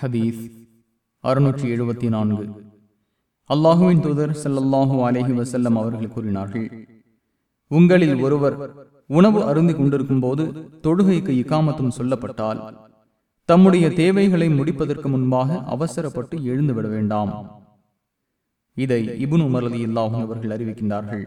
ஹதீஸ் அறுநூற்றி எழுபத்தி நான்கு. அல்லாஹுவின் தூதர் ஸல்லல்லாஹு அலைஹி வசல்லம் அவர்கள் கூறினார்கள் உங்களில் ஒருவர் உணவு அருந்தி கொண்டிருக்கும் போது தொழுகைக்கு இக்காமத்தும் சொல்லப்பட்டால் தம்முடைய தேவைகளை முடிப்பதற்கு முன்பாக அவசரப்பட்டு எழுந்துவிட வேண்டாம். இதை இபுன் உமர் இல்லாஹும் அவர்கள் அறிவிக்கின்றார்கள்.